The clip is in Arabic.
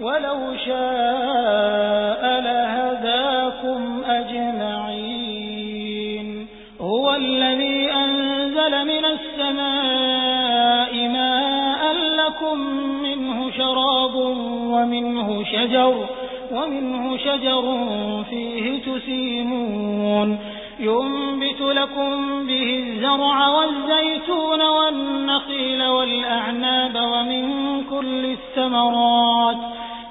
ولو شاء لهداكم أجمعين. هو الذي أنزل من السماء ماء لكم منه شراب ومنه شجر ومنه شجر فيه تسيمون. ينبت لكم به الزرع والزيتون والنخيل والأعناب ومن كل الثمرات.